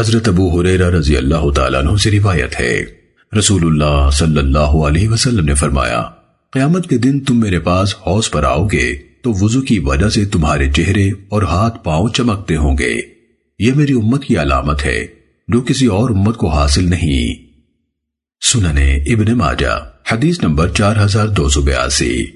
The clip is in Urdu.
حضرت ابو حریرہ رضی اللہ تعالیٰ عنہ سے روایت ہے۔ رسول اللہ صلی اللہ علیہ وسلم نے فرمایا، قیامت کے دن تم میرے پاس حوض پر آؤ گے تو وضو کی وجہ سے تمہارے چہرے اور ہاتھ پاؤں چمکتے ہوں گے۔ یہ میری امت کی علامت ہے، جو کسی اور امت کو حاصل نہیں۔ سننے ابن ماجہ، حدیث نمبر چار ہزار دو سو بیاسی۔